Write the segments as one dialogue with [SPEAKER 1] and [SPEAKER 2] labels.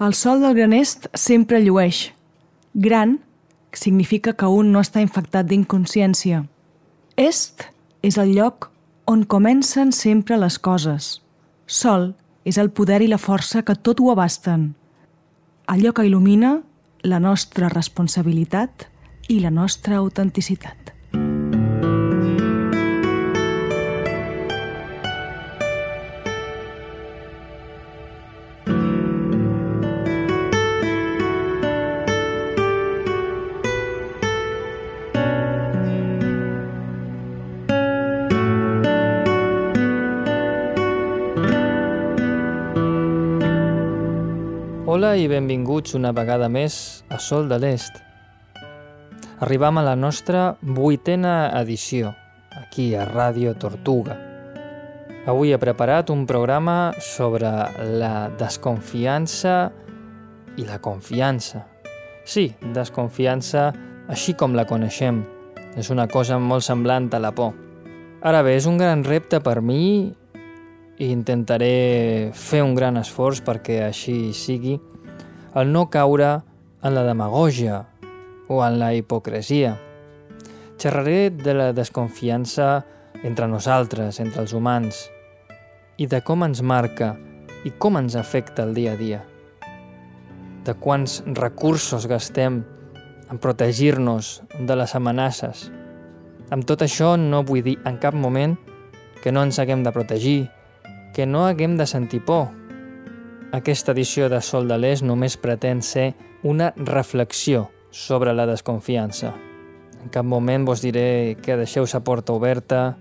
[SPEAKER 1] El sol del gran est sempre llueix. Gran significa que un no està infectat d'inconsciència. Est és el lloc on comencen sempre les coses. Sol és el poder i la força que tot ho abasten. Allò que il·lumina la nostra responsabilitat i la nostra autenticitat.
[SPEAKER 2] Hola i benvinguts una vegada més a Sol de l'Est. Arribam a la nostra vuitena edició, aquí a Ràdio Tortuga. Avui he preparat un programa sobre la desconfiança i la confiança. Sí, desconfiança així com la coneixem. És una cosa molt semblant a la por. Ara bé, és un gran repte per mi i intentaré fer un gran esforç perquè així sigui, el no caure en la demagogia o en la hipocresia. Xerraré de la desconfiança entre nosaltres, entre els humans, i de com ens marca i com ens afecta el dia a dia. De quants recursos gastem en protegir-nos de les amenaces. Amb tot això no vull dir en cap moment que no ens haguem de protegir, que no haguem de sentir por. Aquesta edició de Sol de l'Est només pretén ser una reflexió sobre la desconfiança. En cap moment vos diré que deixeu sa porta oberta,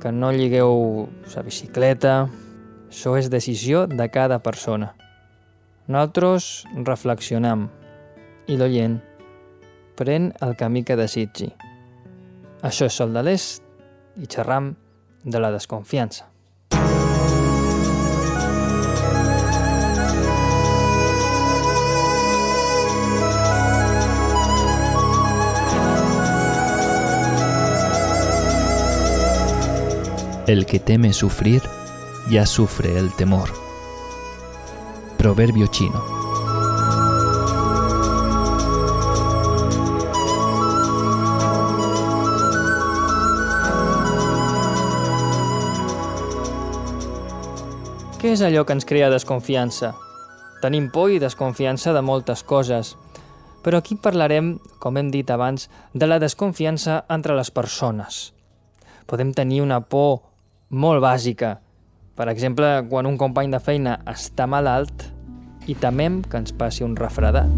[SPEAKER 2] que no lligueu sa bicicleta... Això és decisió de cada persona. Nosaltres reflexionam i l'oient pren el camí que desitgi. Això és Sol de l'Est i xerram de la desconfiança.
[SPEAKER 3] El que teme sufrir, ya sufre el temor. Proverbio chino.
[SPEAKER 2] Què és allò que ens crea desconfiança? Tenim por i desconfiança de moltes coses, però aquí parlarem, com hem dit abans, de la desconfiança entre les persones. Podem tenir una por molt bàsica. Per exemple, quan un company de feina està malalt i temem que ens passi un refredat.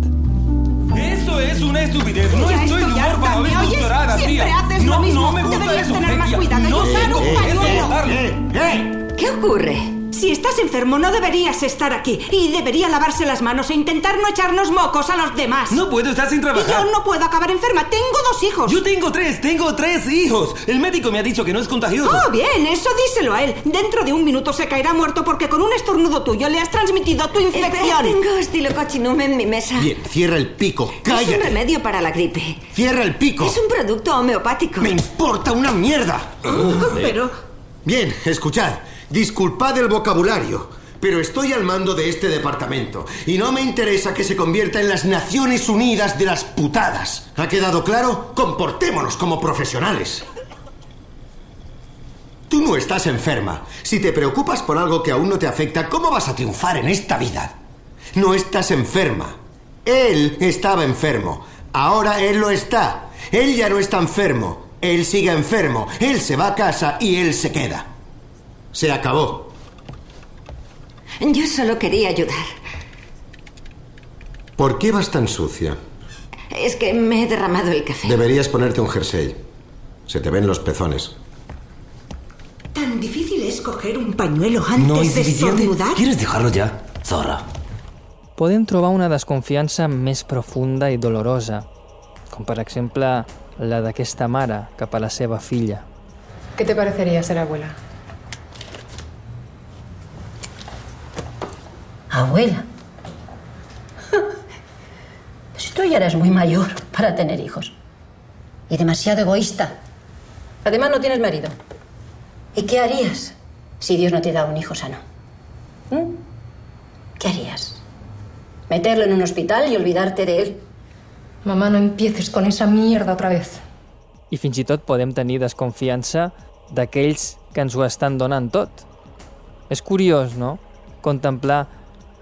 [SPEAKER 4] Eso es una estupidez. No
[SPEAKER 5] Ya
[SPEAKER 4] estoy de humor para
[SPEAKER 5] ¿me
[SPEAKER 4] oír tus
[SPEAKER 5] Siempre
[SPEAKER 4] tía.
[SPEAKER 5] haces
[SPEAKER 4] no,
[SPEAKER 5] lo mismo.
[SPEAKER 4] no me gusta eso,
[SPEAKER 5] tener más cuidado
[SPEAKER 4] No sé cómo
[SPEAKER 5] pañuelo.
[SPEAKER 4] soportarlo.
[SPEAKER 6] ¡Eh!
[SPEAKER 5] ¿Qué ocurre? Si estás enfermo no deberías estar aquí y debería lavarse las manos e intentar no echarnos mocos a los demás.
[SPEAKER 4] No puedo estar sin
[SPEAKER 5] y
[SPEAKER 4] trabajar.
[SPEAKER 5] yo no puedo acabar enferma. Tengo dos hijos.
[SPEAKER 4] Yo tengo tres, tengo tres hijos. El médico me ha dicho que no es contagioso.
[SPEAKER 5] Oh, bien, eso díselo a él. Dentro de un minuto se caerá muerto porque con un estornudo tuyo le has transmitido tu
[SPEAKER 6] Espera,
[SPEAKER 5] infección.
[SPEAKER 6] tengo estilocochinume en mi mesa.
[SPEAKER 7] Bien, cierra el pico.
[SPEAKER 6] Es un
[SPEAKER 7] ¡Cállate!
[SPEAKER 6] remedio para la gripe.
[SPEAKER 7] ¡Cierra el pico!
[SPEAKER 6] Es un producto homeopático.
[SPEAKER 7] ¡Me importa una mierda!
[SPEAKER 5] Pero
[SPEAKER 7] Bien, escuchad. Disculpad el vocabulario, pero estoy al mando de este departamento y no me interesa que se convierta en las Naciones Unidas de las putadas. ¿Ha quedado claro? Comportémonos como profesionales. Tú no estás enferma. Si te preocupas por algo que aún no te afecta, ¿cómo vas a triunfar en esta vida? No estás enferma. Él estaba enfermo. Ahora él lo está. Él ya no está enfermo. Él sigue enfermo. Él se va a casa y él se queda. Se acabó.
[SPEAKER 6] Yo solo quería ayudar.
[SPEAKER 7] ¿Por qué vas tan sucia?
[SPEAKER 6] Es que me he derramado el café.
[SPEAKER 7] Deberías ponerte un jersey. Se te ven los pezones.
[SPEAKER 5] tan difícil es coger un pañuelo antes de estornudar.
[SPEAKER 8] ¿Quieres dejarlo ya, zorra?
[SPEAKER 2] Podem trobar una desconfiança més profunda i dolorosa, com per exemple la d'aquesta mare cap a la seva filla.
[SPEAKER 9] ¿Qué te parecería ser abuela?
[SPEAKER 10] Abuela. Si tú ya eres muy mayor para tener hijos. Y demasiado egoísta.
[SPEAKER 9] Además, no tienes marido.
[SPEAKER 10] ¿Y qué harías si Dios no te da un hijo sano? ¿Mm? ¿Qué harías? Meterlo en un hospital y olvidarte de él.
[SPEAKER 9] Mamá, no empieces con esa mierda otra vez.
[SPEAKER 2] I fins i tot podem tenir desconfiança d'aquells que ens ho estan donant tot. És curiós, no?, contemplar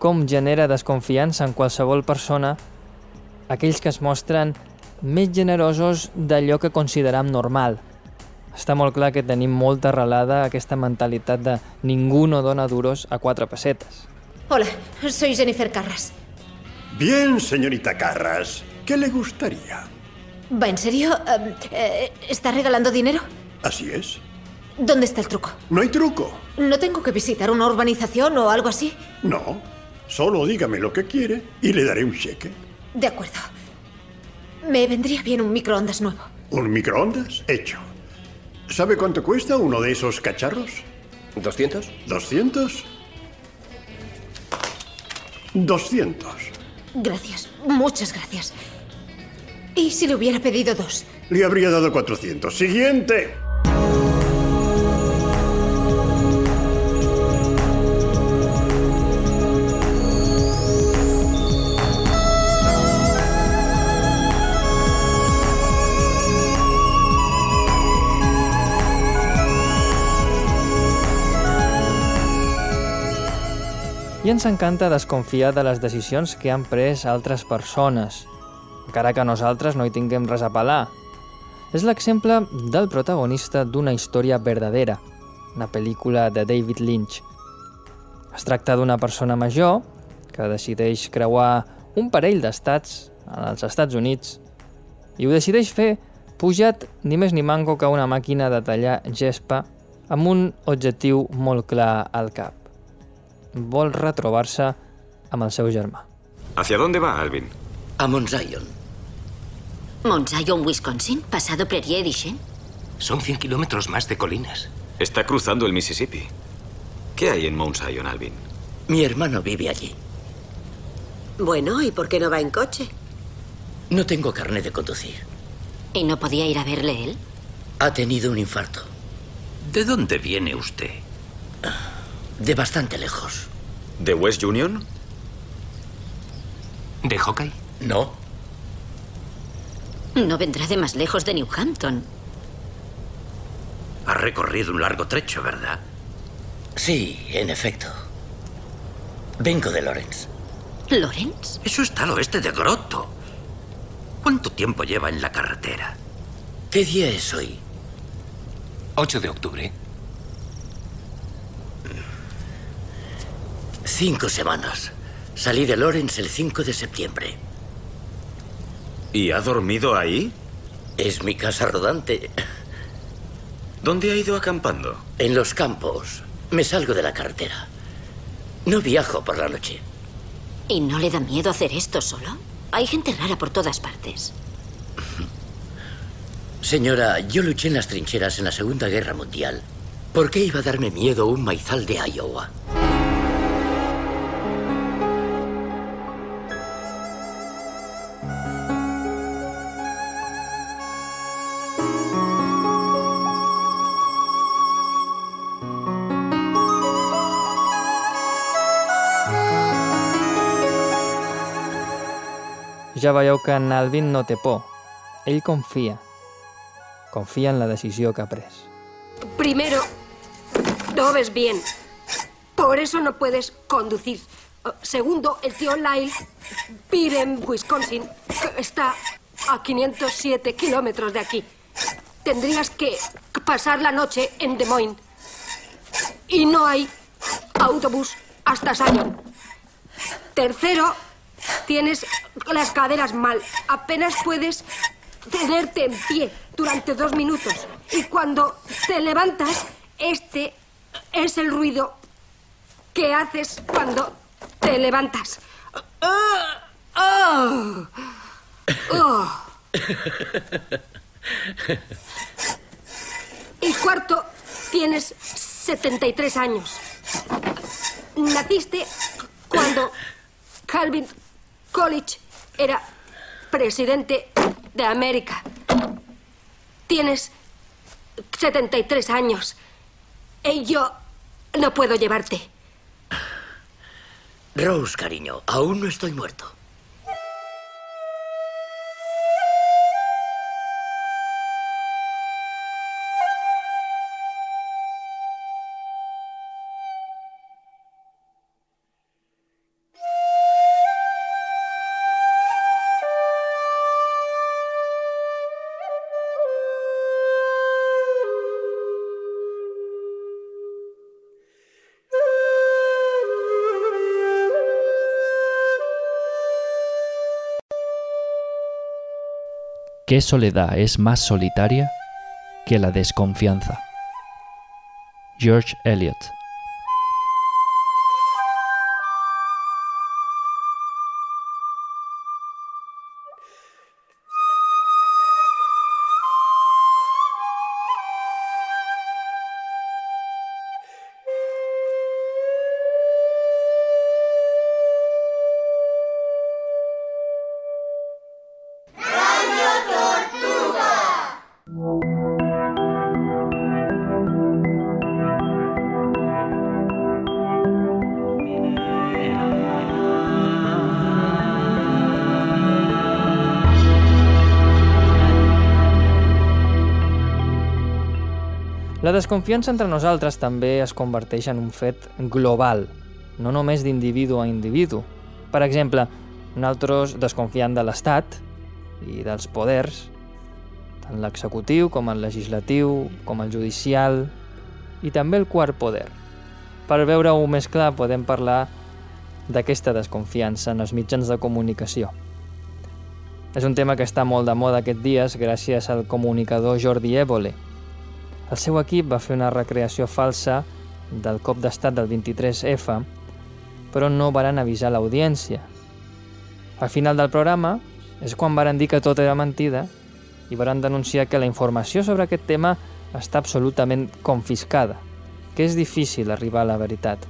[SPEAKER 2] com genera desconfiança en qualsevol persona aquells que es mostren més generosos d'allò que consideram normal. Està molt clar que tenim molt arrelada aquesta mentalitat de ningú no dona duros a quatre pessetes.
[SPEAKER 11] Hola, soy Jennifer Carras.
[SPEAKER 12] Bien, señorita Carras. ¿Qué le gustaría?
[SPEAKER 11] ¿Va en serio? Eh, ¿Está regalando dinero?
[SPEAKER 12] Así es.
[SPEAKER 11] ¿Dónde está el truco?
[SPEAKER 12] No hay truco.
[SPEAKER 11] ¿No tengo que visitar una urbanización o algo así?
[SPEAKER 12] No. Solo dígame lo que quiere y le daré un cheque.
[SPEAKER 11] De acuerdo. Me vendría bien un microondas nuevo.
[SPEAKER 12] ¿Un microondas? Hecho. ¿Sabe cuánto cuesta uno de esos cacharros?
[SPEAKER 13] ¿200?
[SPEAKER 12] ¿200? 200.
[SPEAKER 11] Gracias, muchas gracias. ¿Y si le hubiera pedido dos?
[SPEAKER 12] Le habría dado 400. Siguiente.
[SPEAKER 2] I ens encanta desconfiar de les decisions que han pres altres persones, encara que nosaltres no hi tinguem res a pelar. És l'exemple del protagonista d'una història verdadera, una pel·lícula de David Lynch. Es tracta d'una persona major que decideix creuar un parell d'estats als Estats Units i ho decideix fer pujat ni més ni manco que una màquina de tallar gespa amb un objectiu molt clar al cap vol retrobar-se amb el seu germà.
[SPEAKER 14] ¿Hacia dónde va, Alvin?
[SPEAKER 15] A Mount Zion.
[SPEAKER 16] ¿Mount Zion, Wisconsin? ¿Pasado Prairie Edition?
[SPEAKER 13] Son 100 kilómetros más de colinas.
[SPEAKER 14] Está cruzando el Mississippi. ¿Qué hay en Mount Zion, Alvin?
[SPEAKER 15] Mi hermano vive allí.
[SPEAKER 17] Bueno, ¿y por qué no va en coche?
[SPEAKER 15] No tengo carnet de conducir.
[SPEAKER 16] ¿Y no podía ir a verle él?
[SPEAKER 15] Ha tenido un infarto.
[SPEAKER 13] ¿De dónde viene usted?
[SPEAKER 15] De bastante lejos.
[SPEAKER 14] ¿De West Union?
[SPEAKER 13] ¿De hockey?
[SPEAKER 15] No.
[SPEAKER 16] No vendrá de más lejos de New Hampton.
[SPEAKER 13] Ha recorrido un largo trecho, ¿verdad?
[SPEAKER 15] Sí, en efecto. Vengo de Lawrence.
[SPEAKER 16] ¿Lawrence?
[SPEAKER 13] Eso está al oeste de Grotto. ¿Cuánto tiempo lleva en la carretera?
[SPEAKER 15] ¿Qué día es hoy?
[SPEAKER 13] 8 de octubre.
[SPEAKER 15] Cinco semanas. Salí de Lawrence el 5 de septiembre.
[SPEAKER 14] ¿Y ha dormido ahí?
[SPEAKER 15] Es mi casa rodante.
[SPEAKER 14] ¿Dónde ha ido acampando?
[SPEAKER 15] En los campos. Me salgo de la carretera. No viajo por la noche.
[SPEAKER 16] ¿Y no le da miedo hacer esto solo? Hay gente rara por todas partes.
[SPEAKER 15] Señora, yo luché en las trincheras en la Segunda Guerra Mundial. ¿Por qué iba a darme miedo un maizal de Iowa?
[SPEAKER 2] Ja veieu que en Alvin no té por. Ell confia. Confia en la decisió que ha pres.
[SPEAKER 18] Primero, no ves bien. Por eso no puedes conducir. Segundo, el tío Lyle vive en Wisconsin. Está a 507 kilómetros de aquí. Tendrías que pasar la noche en Des Moines. Y no hay autobús hasta Sion. Tercero, tienes las caderas mal. Apenas puedes tenerte en pie durante dos minutos. Y cuando te levantas, este es el ruido que haces cuando te levantas. Ah, ah, ah. Y cuarto, tienes 73 años. Naciste cuando Calvin College era presidente de América. Tienes 73 años. Y yo no puedo llevarte.
[SPEAKER 15] Rose, cariño, aún no estoy muerto.
[SPEAKER 3] ¿Qué soledad es más solitaria que la desconfianza? George Eliot
[SPEAKER 2] desconfiança entre nosaltres també es converteix en un fet global, no només d'individu a individu. Per exemple, nosaltres desconfiem de l'Estat i dels poders, tant l'executiu com el legislatiu, com el judicial i també el quart poder. Per veure-ho més clar podem parlar d'aquesta desconfiança en els mitjans de comunicació. És un tema que està molt de moda aquests dies gràcies al comunicador Jordi Évole, el seu equip va fer una recreació falsa del cop d'estat del 23F, però no varen avisar l'audiència. Al final del programa és quan varen dir que tot era mentida i varen denunciar que la informació sobre aquest tema està absolutament confiscada, que és difícil arribar a la veritat.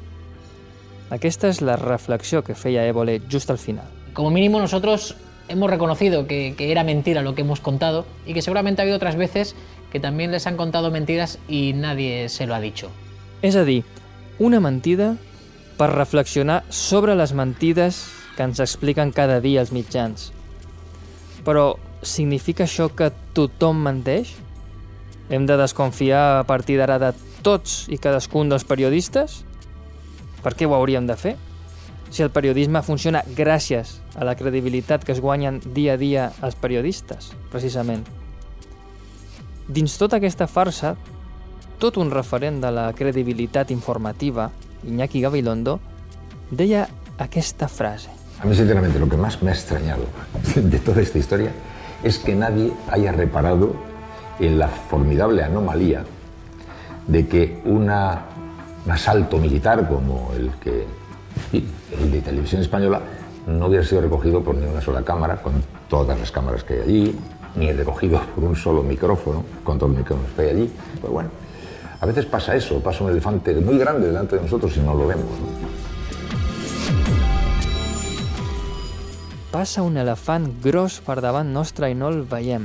[SPEAKER 2] Aquesta es la reflexió que feia Évole just al final.
[SPEAKER 19] Como mínimo nosotros hemos reconocido que, que, era mentira lo que hemos contado y que seguramente ha habido otras veces que también les han contado mentiras y nadie se lo ha dicho.
[SPEAKER 2] És a dir, una mentida per reflexionar sobre les mentides que ens expliquen cada dia els mitjans. Però significa això que tothom menteix? Hem de desconfiar a partir d'ara de tots i cadascun dels periodistes? Per què ho hauríem de fer? Si el periodisme funciona gràcies a la credibilitat que es guanyen dia a dia els periodistes, precisament. Dins tota aquesta farsa, tot un referent de la credibilitat informativa, Iñaki Gabilondo, deia aquesta frase.
[SPEAKER 20] A mí, sinceramente, lo que más me ha extrañado de toda esta historia es que nadie haya reparado en la formidable anomalía de que una, un asalto militar como el que el de televisión española no hubiera sido recogido por ni una sola cámara, con todas las cámaras que hay allí, ni recogido por un solo micrófono, con todos los micrófonos que hay allí. Pero bueno, a veces pasa eso, pasa un elefante muy grande delante de nosotros y no lo vemos. ¿no?
[SPEAKER 2] Passa un elefant gros per davant nostre i no el veiem.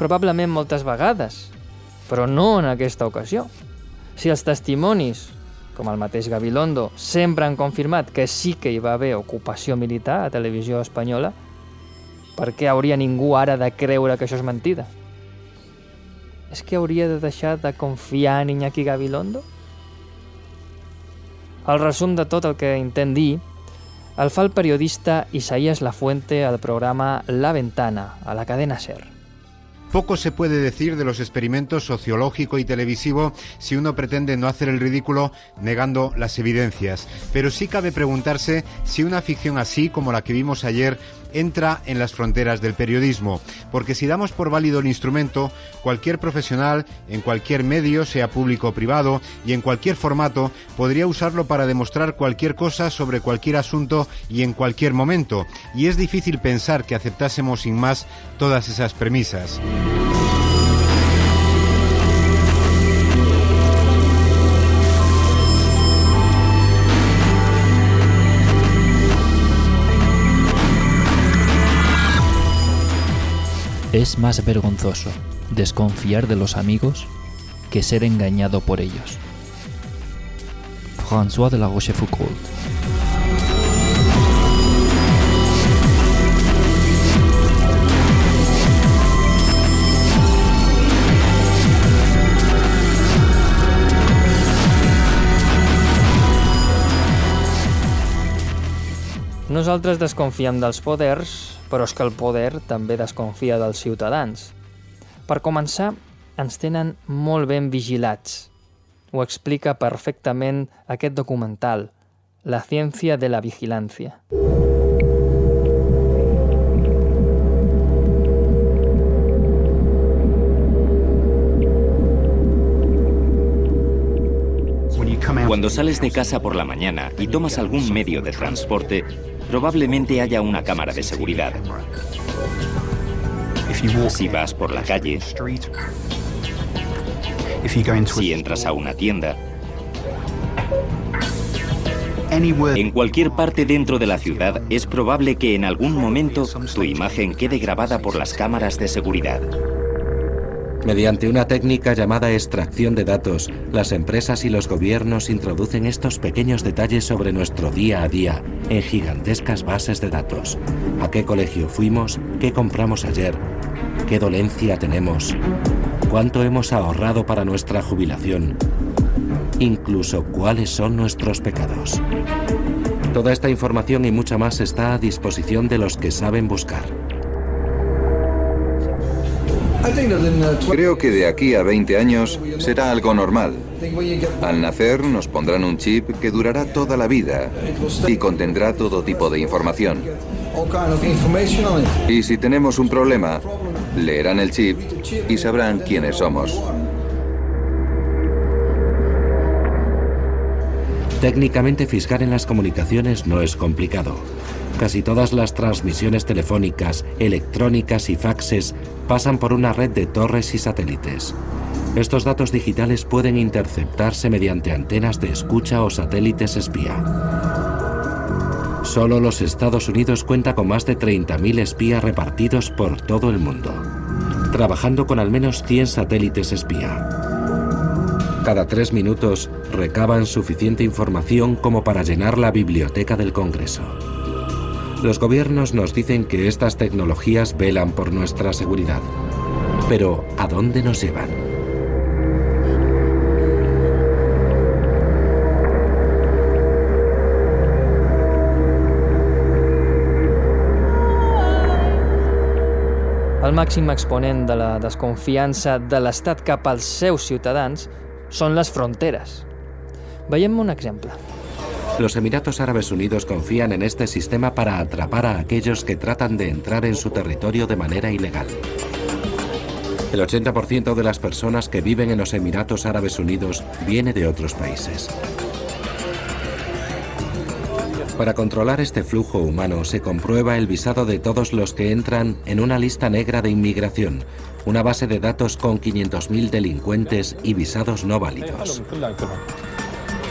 [SPEAKER 2] Probablement moltes vegades, però no en aquesta ocasió. Si els testimonis, com el mateix Gabilondo, sempre han confirmat que sí que hi va haver ocupació militar a televisió espanyola, per què hauria ningú ara de creure que això és mentida? És que hauria de deixar de confiar en Iñaki Gabilondo? El resum de tot que intent dir el el periodista Isaías Lafuente al programa La Ventana, a la cadena SER.
[SPEAKER 21] Poco se puede decir de los experimentos sociológico y televisivo si uno pretende no hacer el ridículo negando las evidencias. Pero sí cabe preguntarse si una ficción así como la que vimos ayer entra en las fronteras del periodismo, porque si damos por válido el instrumento, cualquier profesional, en cualquier medio, sea público o privado, y en cualquier formato, podría usarlo para demostrar cualquier cosa sobre cualquier asunto y en cualquier momento, y es difícil pensar que aceptásemos sin más todas esas premisas.
[SPEAKER 3] Es más vergonzoso desconfiar de los amigos que ser engañado por ellos. François de la Rochefoucauld
[SPEAKER 2] Nosaltres desconfiem dels poders, però és que el poder també desconfia dels ciutadans. Per començar, ens tenen molt ben vigilats. Ho explica perfectament aquest documental, La ciència de la vigilància.
[SPEAKER 22] Cuando sales de casa por la mañana y tomas algún medio de transporte, probablemente haya una cámara de seguridad. Si vas por la calle, si entras a una tienda, en cualquier parte dentro de la ciudad es probable que en algún momento tu imagen quede grabada por las cámaras de seguridad.
[SPEAKER 23] Mediante una técnica llamada extracción de datos, las empresas y los gobiernos introducen estos pequeños detalles sobre nuestro día a día en gigantescas bases de datos. ¿A qué colegio fuimos? ¿Qué compramos ayer? ¿Qué dolencia tenemos? ¿Cuánto hemos ahorrado para nuestra jubilación? Incluso cuáles son nuestros pecados. Toda esta información y mucha más está a disposición de los que saben buscar.
[SPEAKER 24] Creo que de aquí a 20 años será algo normal. Al nacer nos pondrán un chip que durará toda la vida y contendrá todo tipo de información. Y si tenemos un problema, leerán el chip y sabrán quiénes somos.
[SPEAKER 23] Técnicamente fiscar en las comunicaciones no es complicado. Casi todas las transmisiones telefónicas, electrónicas y faxes pasan por una red de torres y satélites. Estos datos digitales pueden interceptarse mediante antenas de escucha o satélites espía. Solo los Estados Unidos cuenta con más de 30.000 espías repartidos por todo el mundo, trabajando con al menos 100 satélites espía. Cada tres minutos recaban suficiente información como para llenar la biblioteca del Congreso. Los gobiernos nos dicen que estas tecnologías velan por nuestra seguridad. Pero, ¿a dónde nos llevan?
[SPEAKER 2] El màxim exponent de la desconfiança de l'Estat cap als seus ciutadans són les fronteres. Veiem un exemple.
[SPEAKER 23] Los Emiratos Árabes Unidos confían en este sistema para atrapar a aquellos que tratan de entrar en su territorio de manera ilegal. El 80% de las personas que viven en los Emiratos Árabes Unidos viene de otros países. Para controlar este flujo humano se comprueba el visado de todos los que entran en una lista negra de inmigración, una base de datos con 500.000 delincuentes y visados no válidos.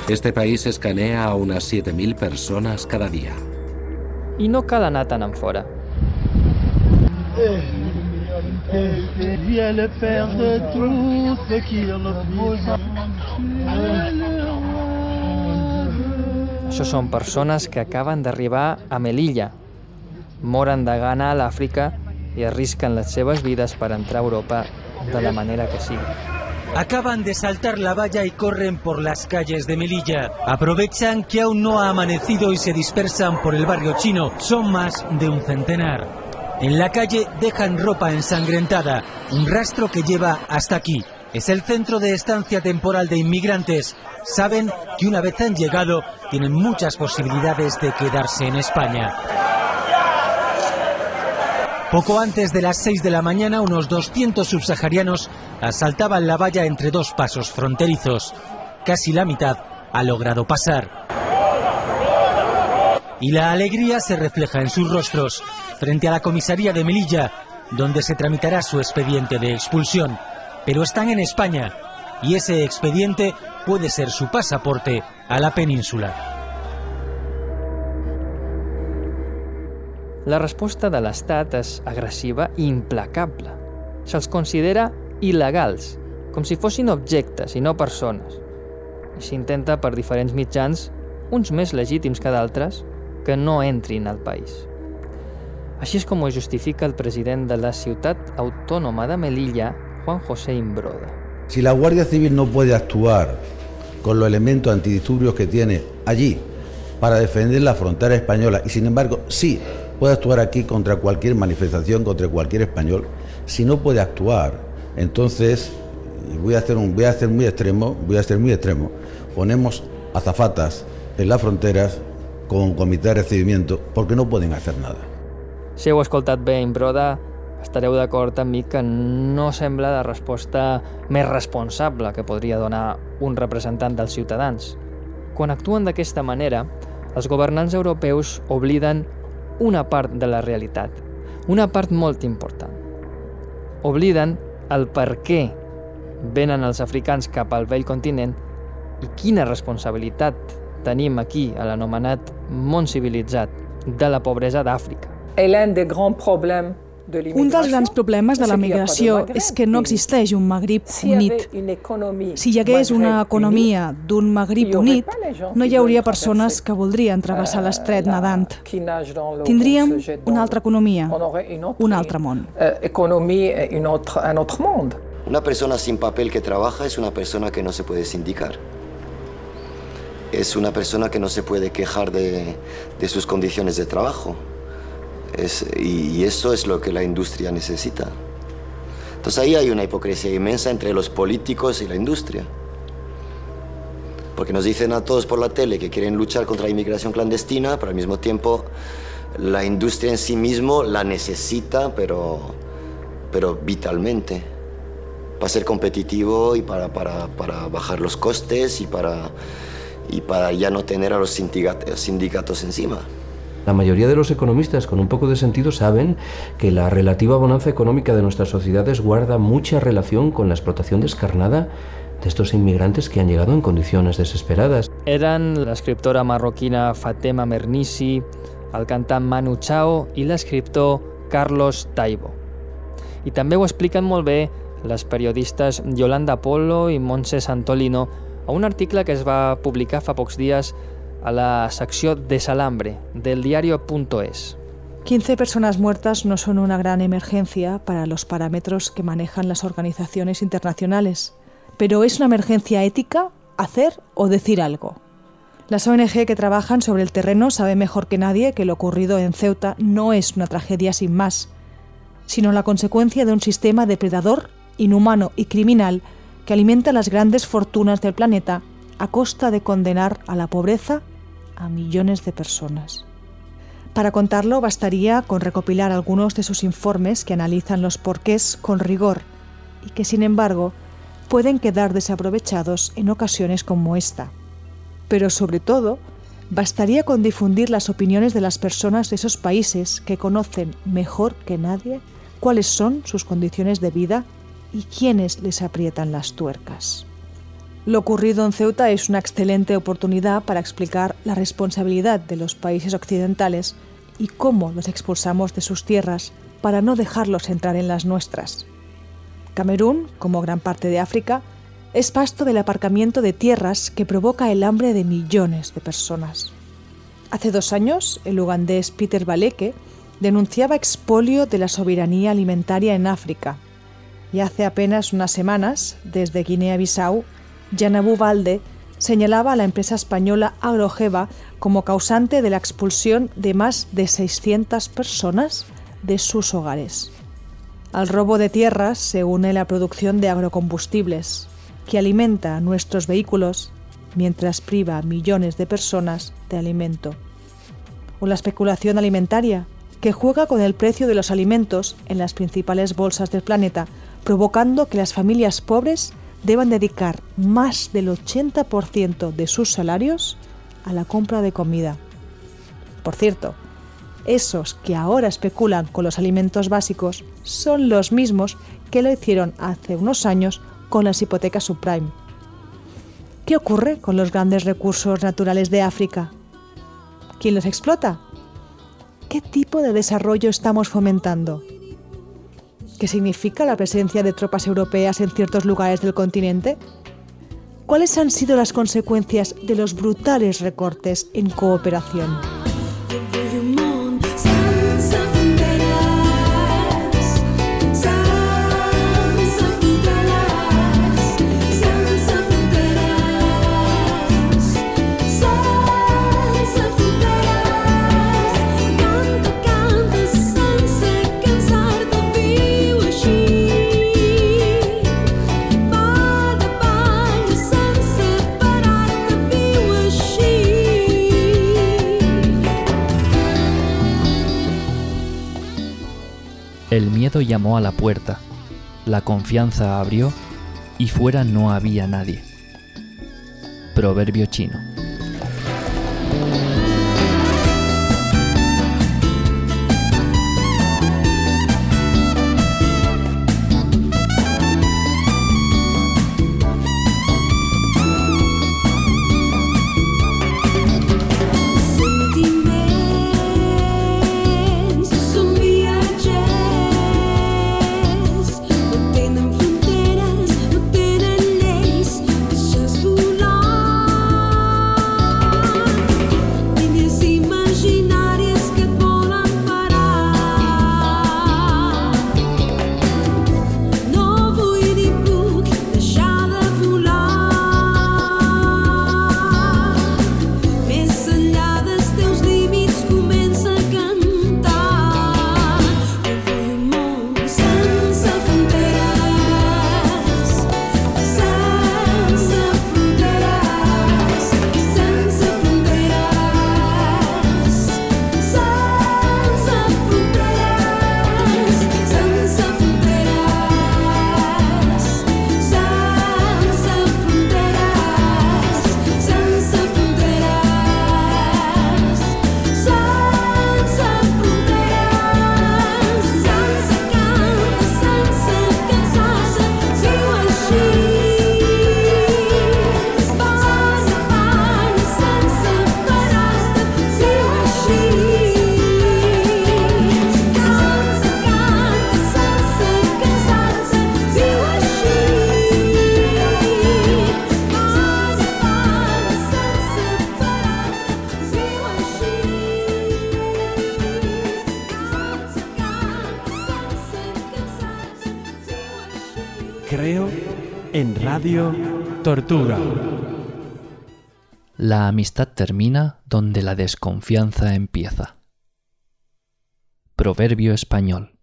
[SPEAKER 23] Este país escanea a unas 7.000 personas cada día.
[SPEAKER 2] I no cal anar tan enfora.
[SPEAKER 25] le tout ce qui
[SPEAKER 2] Això són persones que acaben d'arribar a Melilla, moren de gana a l'Àfrica i arrisquen les seves vides per entrar a Europa de la manera que sigui.
[SPEAKER 26] Acaban de saltar la valla y corren por las calles de Melilla. Aprovechan que aún no ha amanecido y se dispersan por el barrio chino. Son más de un centenar. En la calle dejan ropa ensangrentada, un rastro que lleva hasta aquí. Es el centro de estancia temporal de inmigrantes. Saben que una vez han llegado, tienen muchas posibilidades de quedarse en España. Poco antes de las 6 de la mañana, unos 200 subsaharianos asaltaban la valla entre dos pasos fronterizos. Casi la mitad ha logrado pasar. Y la alegría se refleja en sus rostros frente a la comisaría de Melilla, donde se tramitará su expediente de expulsión. Pero están en España y ese expediente puede ser su pasaporte a la península.
[SPEAKER 2] La resposta de l'Estat és agressiva i implacable. Se'ls considera il·legals, com si fossin objectes i no persones. I s'intenta per diferents mitjans, uns més legítims que d'altres, que no entrin al país. Així és com ho justifica el president de la ciutat autònoma de Melilla, Juan José Imbroda.
[SPEAKER 27] Si la Guardia Civil no puede actuar con los elementos antidisturbios que tiene allí,
[SPEAKER 28] para defender la frontera española y sin embargo sí puede actuar aquí contra cualquier manifestación, contra cualquier español, si no puede actuar, entonces voy a hacer un voy a hacer muy extremo, voy a ser muy extremo. Ponemos azafatas en las fronteras con comité de recibimiento porque no pueden hacer nada.
[SPEAKER 2] Si heu escoltat bé Broda, estareu d'acord amb mi que no sembla la resposta més responsable que podria donar un representant dels ciutadans. Quan actuen d'aquesta manera, els governants europeus obliden una part de la realitat, una part molt important. Obliden el per què venen els africans cap al vell continent i quina responsabilitat tenim aquí a l'anomenat món civilitzat de la pobresa d'Àfrica.
[SPEAKER 29] l'un des grands problèmes
[SPEAKER 30] un dels grans problemes de la migració és que no existeix un Magrib unit. Si hi hagués una economia d'un Magrib unit, no hi hauria persones que voldrien travessar euh, l'estret nedant. Tindríem una altra economia, un altre món.
[SPEAKER 31] Una persona sin papel que trabaja es una persona que no se puede sindicar. Es una persona que no se puede quejar de, de sus condiciones de trabajo. Y, eso es lo que la industria necesita. Entonces ahí hay una hipocresía inmensa entre los políticos y la industria. Porque nos dicen a todos por la tele que quieren luchar contra la inmigración clandestina, pero al mismo tiempo la industria en sí mismo la necesita, pero, pero vitalmente. Para ser competitivo y para, para, para bajar los costes y para, y para ya no tener a los sindicatos encima.
[SPEAKER 32] La mayoría de los economistas con un poco de sentido saben que la relativa bonanza económica de nuestras sociedades guarda mucha relación con la explotación descarnada de estos inmigrantes que han llegado en condiciones desesperadas.
[SPEAKER 2] Eren l'escriptora marroquina Fatema Mernissi, el cantant Manu Chao i l'escriptor Carlos Taibo. I també ho expliquen molt bé les periodistes Yolanda Polo i Montse Santolino a un article que es va publicar fa pocs dies a la sección Desalambre del diario.es.
[SPEAKER 30] 15 personas muertas no son una gran emergencia para los parámetros que manejan las organizaciones internacionales, pero es una emergencia ética hacer o decir algo. Las ONG que trabajan sobre el terreno saben mejor que nadie que lo ocurrido en Ceuta no es una tragedia sin más, sino la consecuencia de un sistema depredador, inhumano y criminal que alimenta las grandes fortunas del planeta a costa de condenar a la pobreza a millones de personas. Para contarlo bastaría con recopilar algunos de sus informes que analizan los porqués con rigor y que sin embargo pueden quedar desaprovechados en ocasiones como esta. Pero sobre todo, bastaría con difundir las opiniones de las personas de esos países que conocen mejor que nadie cuáles son sus condiciones de vida y quiénes les aprietan las tuercas. Lo ocurrido en Ceuta es una excelente oportunidad para explicar la responsabilidad de los países occidentales y cómo los expulsamos de sus tierras para no dejarlos entrar en las nuestras. Camerún, como gran parte de África, es pasto del aparcamiento de tierras que provoca el hambre de millones de personas. Hace dos años, el ugandés Peter Baleke denunciaba expolio de la soberanía alimentaria en África. Y hace apenas unas semanas, desde Guinea-Bissau, Yanabu Valde señalaba a la empresa española Agrogeva como causante de la expulsión de más de 600 personas de sus hogares. Al robo de tierras se une la producción de agrocombustibles, que alimenta nuestros vehículos mientras priva a millones de personas de alimento. O la especulación alimentaria, que juega con el precio de los alimentos en las principales bolsas del planeta, provocando que las familias pobres deban dedicar más del 80% de sus salarios a la compra de comida. Por cierto, esos que ahora especulan con los alimentos básicos son los mismos que lo hicieron hace unos años con las hipotecas subprime. ¿Qué ocurre con los grandes recursos naturales de África? ¿Quién los explota? ¿Qué tipo de desarrollo estamos fomentando? ¿Qué significa la presencia de tropas europeas en ciertos lugares del continente? ¿Cuáles han sido las consecuencias de los brutales recortes en cooperación?
[SPEAKER 3] Llamó a la puerta, la confianza abrió y fuera no había nadie. Proverbio chino. La amistad termina donde la desconfianza empieza. Proverbio español.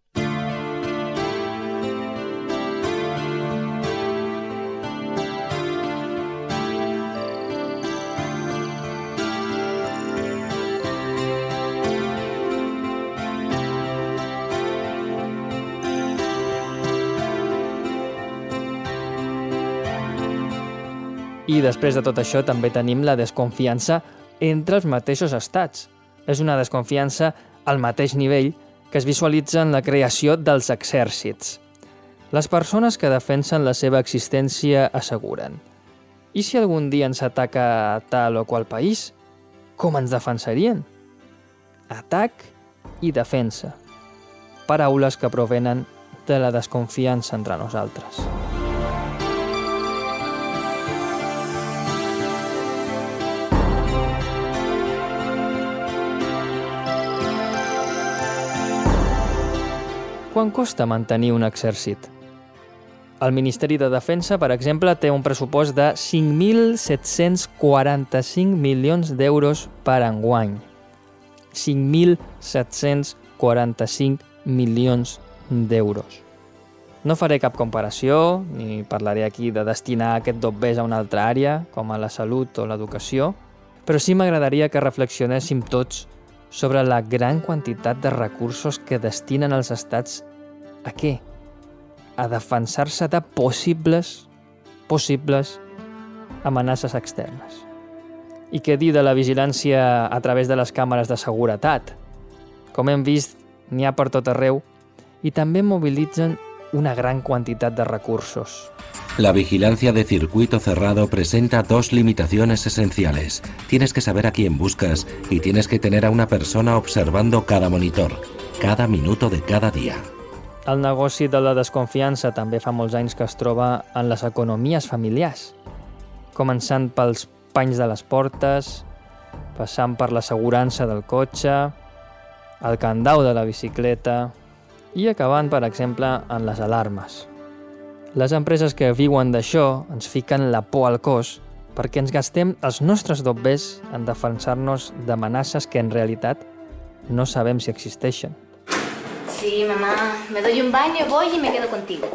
[SPEAKER 2] I després de tot això també tenim la desconfiança entre els mateixos estats. És una desconfiança al mateix nivell que es visualitza en la creació dels exèrcits. Les persones que defensen la seva existència asseguren i si algun dia ens ataca tal o qual país, com ens defensarien? Atac i defensa. Paraules que provenen de la desconfiança entre nosaltres. Quant costa mantenir un exèrcit? El Ministeri de Defensa, per exemple, té un pressupost de 5.745 milions d'euros per enguany. 5.745 milions d'euros. No faré cap comparació, ni parlaré aquí de destinar aquest dobbers a una altra àrea, com a la salut o l'educació, però sí m'agradaria que reflexionéssim tots sobre la gran quantitat de recursos que destinen els estats a què? A defensar-se de possibles, possibles amenaces externes. I què dir de la vigilància a través de les càmeres de seguretat? Com hem vist, n'hi ha per tot arreu i també mobilitzen una gran quantitat de recursos.
[SPEAKER 23] La vigilancia de circuito cerrado presenta dos limitaciones esenciales. Tienes que saber a quién buscas y tienes que tener a una persona observando cada monitor, cada minuto de cada día.
[SPEAKER 2] El negoci de la desconfiança també fa molts anys que es troba en les economies familiars, començant pels panys de les portes, passant per l'assegurança del cotxe, el candau de la bicicleta i acabant, per exemple, en les alarmes. Les empreses que viuen d'això ens fiquen la por al cos perquè ens gastem els nostres dobbers en defensar-nos d'amenaces que en realitat no sabem si existeixen.
[SPEAKER 33] Sí, mamá. Me doy un baño, voy y me quedo contigo.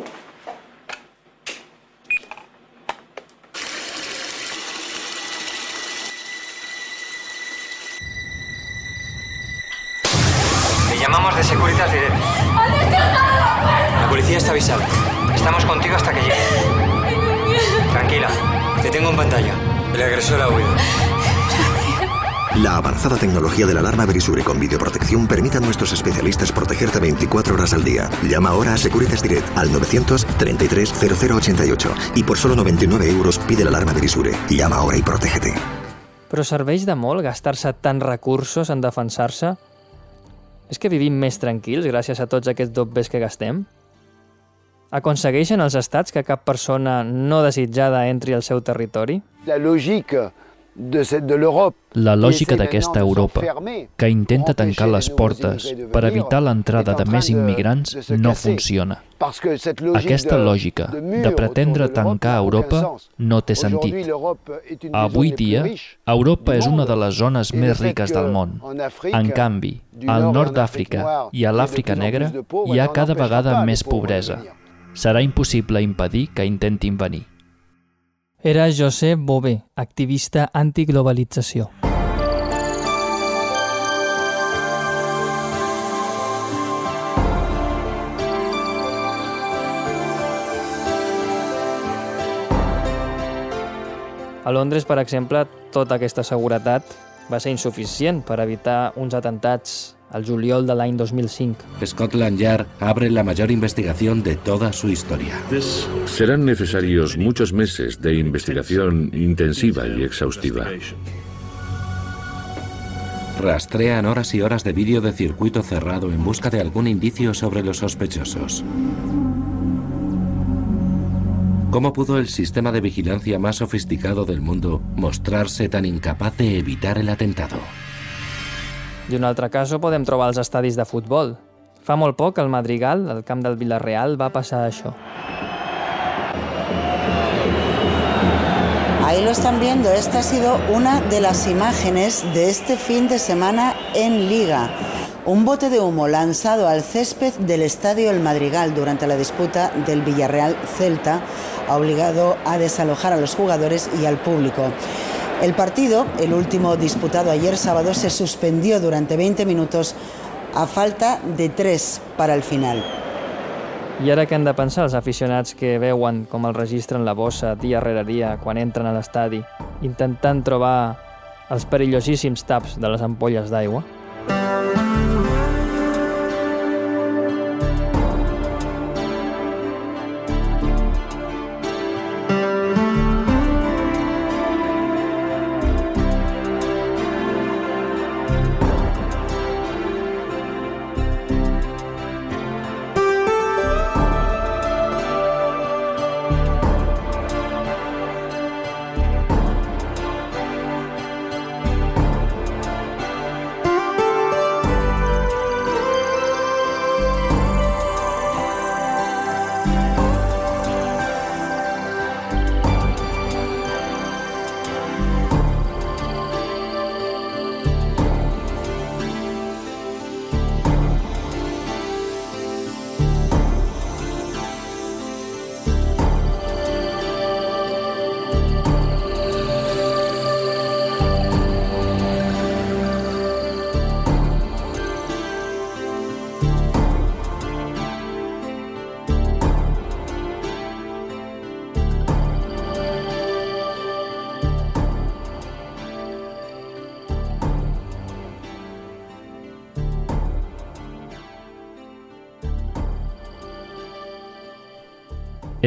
[SPEAKER 3] Te llamamos de Securitas Direct. La policía está avisada. Estamos contigo hasta que llegue. Tranquila, te tengo en pantalla. El agresor ha huido.
[SPEAKER 34] La avanzada tecnología de la alarma Verisure con videoprotección permite a nuestros especialistas protegerte 24 horas al día. Llama ahora a Securitas Direct al 933 0088 y por solo 99 euros pide la alarma Verisure. Llama ahora y protégete.
[SPEAKER 2] Però serveix de molt gastar-se tants recursos en defensar-se? És que vivim més tranquils gràcies a tots aquests dobbers que gastem? Aconsegueixen els estats que cap persona no desitjada entri al seu territori?
[SPEAKER 35] La lògica de, de l'Europe
[SPEAKER 36] La lògica d'aquesta Europa, que intenta tancar les portes per evitar l'entrada de més immigrants, no funciona. Aquesta lògica de pretendre tancar Europa no té sentit. Avui dia, Europa és una de les zones més riques del món. En canvi, al nord d'Àfrica i a l'Àfrica negra hi ha cada vegada més pobresa. Serà impossible impedir que intentin venir.
[SPEAKER 2] Era José Bové, activista antiglobalització. A Londres, per exemple, tota aquesta seguretat va ser insuficient per evitar uns atentats al juliol de l'any 2005.
[SPEAKER 23] Scotland Yard abre la mayor investigación de toda su historia.
[SPEAKER 37] Serán necesarios muchos meses de investigación intensiva y exhaustiva.
[SPEAKER 23] Rastrean horas y horas de vídeo de circuito cerrado en busca de algún indicio sobre los sospechosos. ¿Cómo pudo el sistema de vigilancia más sofisticado del mundo mostrarse tan incapaz de evitar el atentado?
[SPEAKER 2] I un altre cas ho podem trobar als estadis de futbol. Fa poc, al Madrigal, al camp del Villarreal, va passar això.
[SPEAKER 38] Ahí lo están viendo, esta ha sido una de las imágenes de este fin de semana en Liga. Un bote de humo lanzado al césped del estadio El Madrigal durante la disputa del Villarreal Celta ha obligado a desalojar a los jugadores y al público. El partido, el último disputado ayer sábado, se suspendió durante 20 minutos a falta de 3 para el final.
[SPEAKER 2] I ara què han de pensar els aficionats que veuen com el registren la bossa dia rere dia quan entren a l'estadi, intentant trobar els perillosíssims taps de les ampolles d'aigua?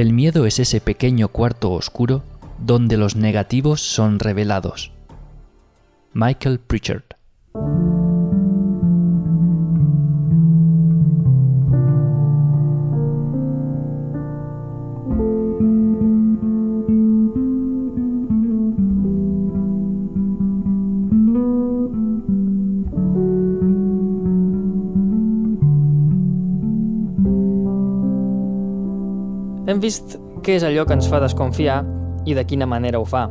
[SPEAKER 36] El miedo es ese pequeño cuarto oscuro donde los negativos son revelados. Michael Pritchard
[SPEAKER 2] vist què és allò que ens fa desconfiar i de quina manera ho fa.